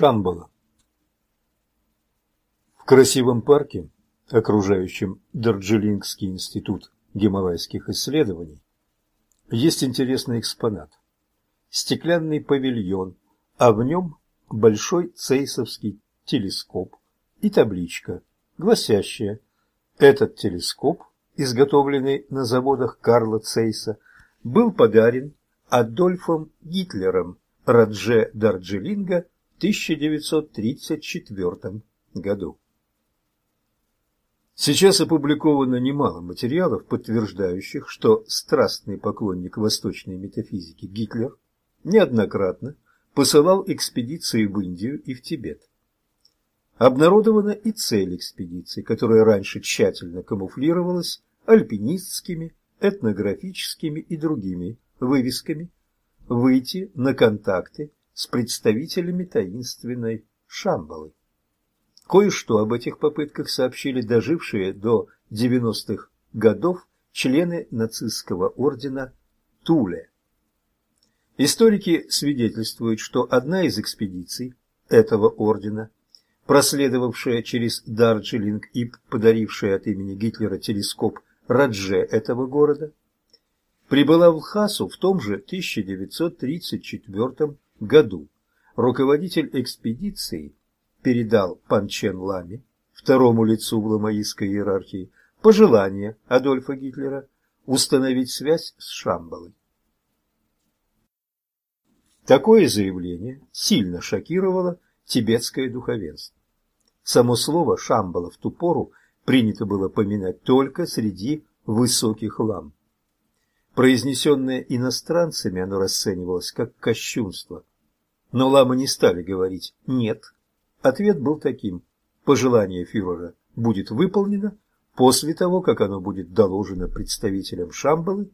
Шамбала В красивом парке, окружающем Дарджилингский институт гималайских исследований, есть интересный экспонат – стеклянный павильон, а в нем большой цейсовский телескоп и табличка, гласящая «Этот телескоп, изготовленный на заводах Карла Цейса, был подарен Адольфом Гитлером Радже Дарджилинга 1934 году. Сейчас опубликовано немало материалов, подтверждающих, что страстный поклонник восточной метафизики Гитлер неоднократно посылал экспедиции в Индию и в Тибет. Обнародована и цель экспедиции, которая раньше тщательно камуфлировалась альпинистскими, этнографическими и другими вывесками, выйти на контакты с представителями таинственной Шамбалы. Кое-что об этих попытках сообщили дожившие до 90-х годов члены нацистского ордена Туле. Историки свидетельствуют, что одна из экспедиций этого ордена, проследовавшая через Дарджилинг и подарившая от имени Гитлера телескоп Радже этого города, прибыла в Лхасу в том же 1934 году. Руководитель экспедиции передал Панчен Ламе, второму лицу в ламаистской иерархии, пожелание Адольфа Гитлера установить связь с Шамбалой. Такое заявление сильно шокировало тибетское духовенство. Само слово «шамбала» в ту пору принято было поминать только среди высоких лам. Произнесенное иностранцами, оно расценивалось как кощунство. Но ламы не стали говорить «нет», Ответ был таким. Пожелание фюрера будет выполнено после того, как оно будет доложено представителям Шамбалы,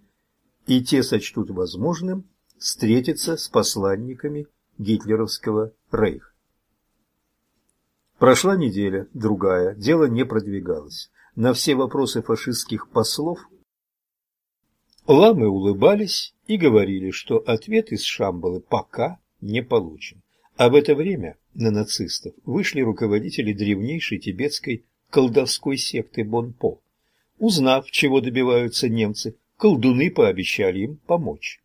и те сочтут возможным встретиться с посланниками гитлеровского рейха. Прошла неделя, другая, дело не продвигалось. На все вопросы фашистских послов ламы улыбались и говорили, что ответ из Шамбалы пока не получен. А в это время на нацистов вышли руководители древнейшей тибетской колдовской секты Бонпо. Узнав, чего добиваются немцы, колдуны пообещали им помочь.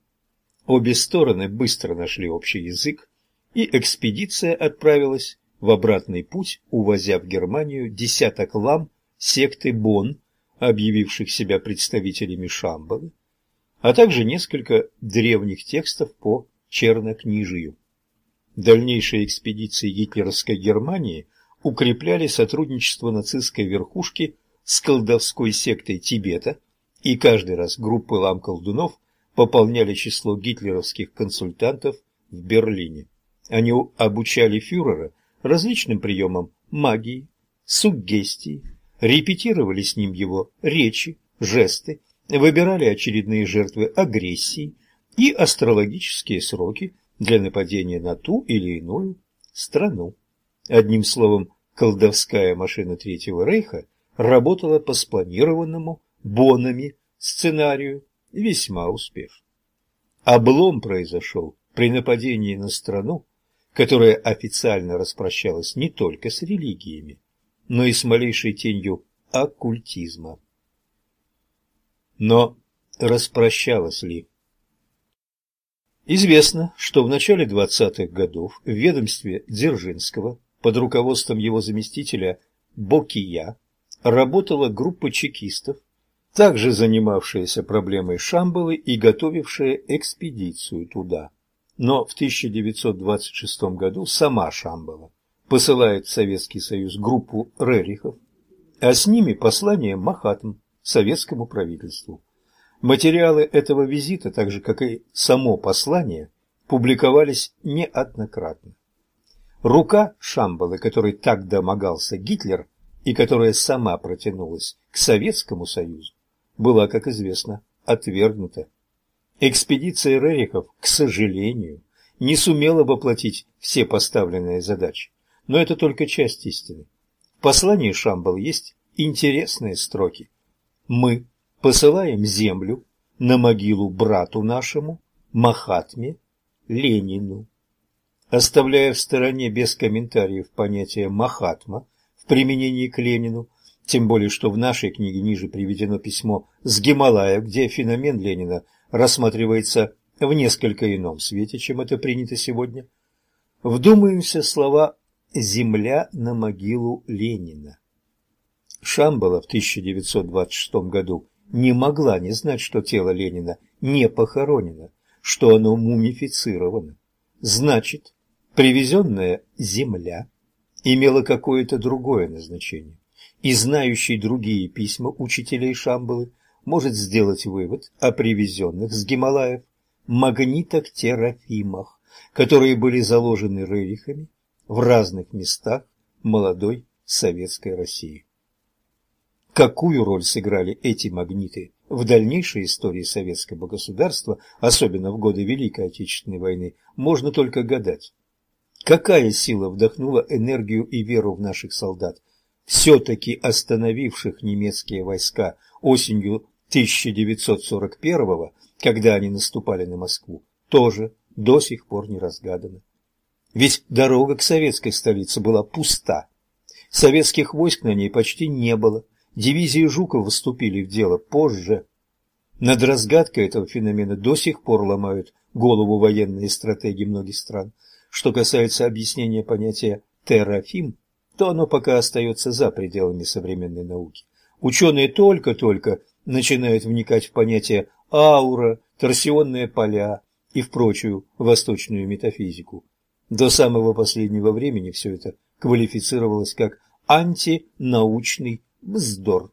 Обе стороны быстро нашли общий язык, и экспедиция отправилась в обратный путь, увозя в Германию десяток лам секты Бон, объявивших себя представителями Шамбалы, а также несколько древних текстов по чернокнижию. Дальнейшие экспедиции гитлеровской Германии укрепляли сотрудничество нацистской верхушки с колдовской сектой Тибета, и каждый раз группы лам-колдунов пополняли число гитлеровских консультантов в Берлине. Они обучали фюрера различным приемам магии, суггестии, репетировали с ним его речи, жесты, выбирали очередные жертвы агрессии и астрологические сроки для нападения на ту или иную страну. Одним словом, колдовская машина Третьего Рейха работала по спланированному Бонами сценарию весьма успешно. Облом произошел при нападении на страну, которая официально распрощалась не только с религиями, но и с малейшей тенью оккультизма. Но распрощалась ли? Известно, что в начале 20-х годов в ведомстве Дзержинского под руководством его заместителя Бокия работала группа чекистов, также занимавшаяся проблемой Шамбалы и готовившая экспедицию туда. Но в 1926 году сама Шамбала посылает в Советский Союз группу Рерихов, а с ними послание Махатм советскому правительству. Материалы этого визита, так же как и само послание, публиковались неоднократно. Рука Шамбалы, которой так домогался Гитлер и которая сама протянулась к Советскому Союзу, была, как известно, отвергнута. Экспедиция Рерихов, к сожалению, не сумела воплотить все поставленные задачи, но это только часть истины. В послании Шамбал есть интересные строки. Мы посылаем землю на могилу брату нашему, Махатме, Ленину. Оставляя в стороне без комментариев понятие «махатма» в применении к Ленину, тем более что в нашей книге ниже приведено письмо с Гималая, где феномен Ленина рассматривается в несколько ином свете, чем это принято сегодня, вдумаемся слова «земля на могилу Ленина». Шамбала в 1926 году не могла не знать, что тело Ленина не похоронено, что оно мумифицировано. Значит, привезенная земля имела какое-то другое назначение, и знающий другие письма учителей Шамбалы может сделать вывод о привезенных с Гималаев магнитах-терафимах, которые были заложены рерихами в разных местах молодой советской России. Какую роль сыграли эти магниты в дальнейшей истории советского государства, особенно в годы Великой Отечественной войны, можно только гадать. Какая сила вдохнула энергию и веру в наших солдат, все-таки остановивших немецкие войска осенью 1941 когда они наступали на Москву, тоже до сих пор не разгадано. Ведь дорога к советской столице была пуста. Советских войск на ней почти не было. Дивизии Жукова вступили в дело позже. Над разгадкой этого феномена до сих пор ломают голову военные стратеги многих стран. Что касается объяснения понятия «терафим», то оно пока остается за пределами современной науки. Ученые только-только начинают вникать в понятие аура, торсионные поля и в прочую восточную метафизику. До самого последнего времени все это квалифицировалось как антинаучный вздор.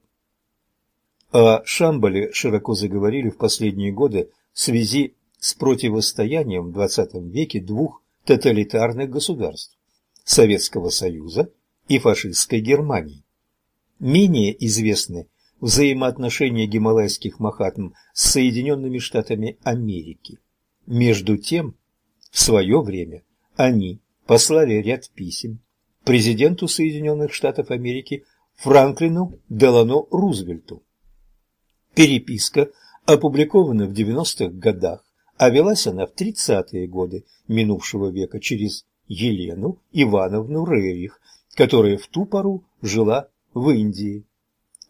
О Шамбале широко заговорили в последние годы в связи с противостоянием в XX веке двух тоталитарных государств – Советского Союза и фашистской Германии. Менее известны взаимоотношения гималайских махатм с Соединенными Штатами Америки. Между тем, в свое время они послали ряд писем президенту Соединенных Штатов Америки Франклину Делано Рузвельту. Переписка опубликована в 90-х годах, а велась она в 30-е годы минувшего века через Елену Ивановну Рерих, которая в ту пору жила в Индии.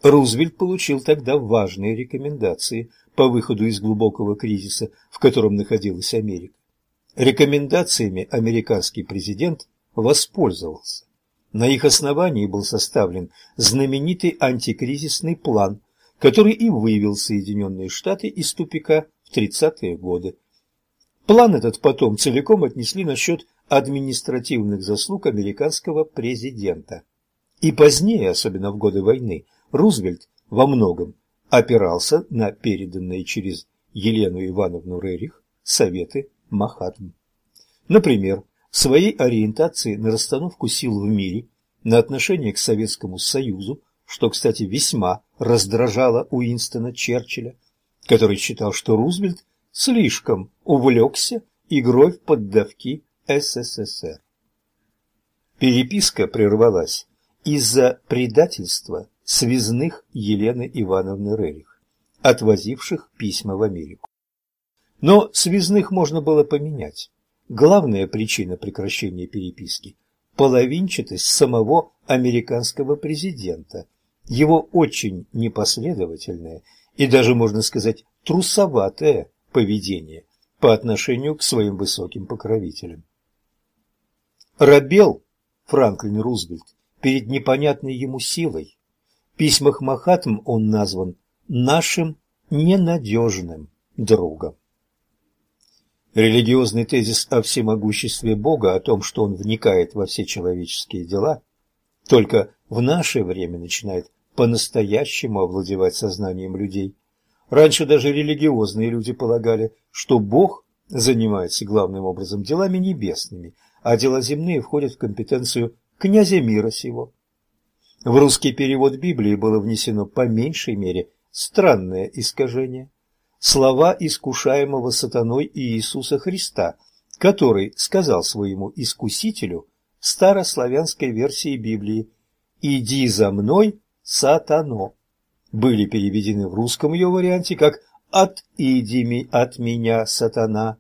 Рузвельт получил тогда важные рекомендации по выходу из глубокого кризиса, в котором находилась Америка. Рекомендациями американский президент воспользовался. На их основании был составлен знаменитый антикризисный план, который и вывел Соединенные Штаты из тупика в 30-е годы. План этот потом целиком отнесли на счет административных заслуг американского президента. И позднее, особенно в годы войны, Рузвельт во многом опирался на переданные через Елену Ивановну Рерих советы Махатм. Например, своей ориентации на расстановку сил в мире, на отношение к Советскому Союзу, что, кстати, весьма раздражало Уинстона Черчилля, который считал, что Рузвельт слишком увлекся игрой в поддавки СССР. Переписка прервалась из-за предательства связных Елены Ивановны Рерих, отвозивших письма в Америку. Но связных можно было поменять. Главная причина прекращения переписки – половинчатость самого американского президента, его очень непоследовательное и даже, можно сказать, трусоватое поведение по отношению к своим высоким покровителям. Рабел Франклин Рузвельт перед непонятной ему силой, письмах Махатм он назван нашим ненадежным другом. Религиозный тезис о всемогуществе Бога, о том, что Он вникает во все человеческие дела, только в наше время начинает по-настоящему овладевать сознанием людей. Раньше даже религиозные люди полагали, что Бог занимается главным образом делами небесными, а дела земные входят в компетенцию князя мира сего. В русский перевод Библии было внесено по меньшей мере странное искажение. Слова искушаемого сатаной Иисуса Христа, который сказал своему искусителю в старославянской версии Библии «Иди за мной, сатано», были переведены в русском ее варианте как «Отиди от меня, сатана».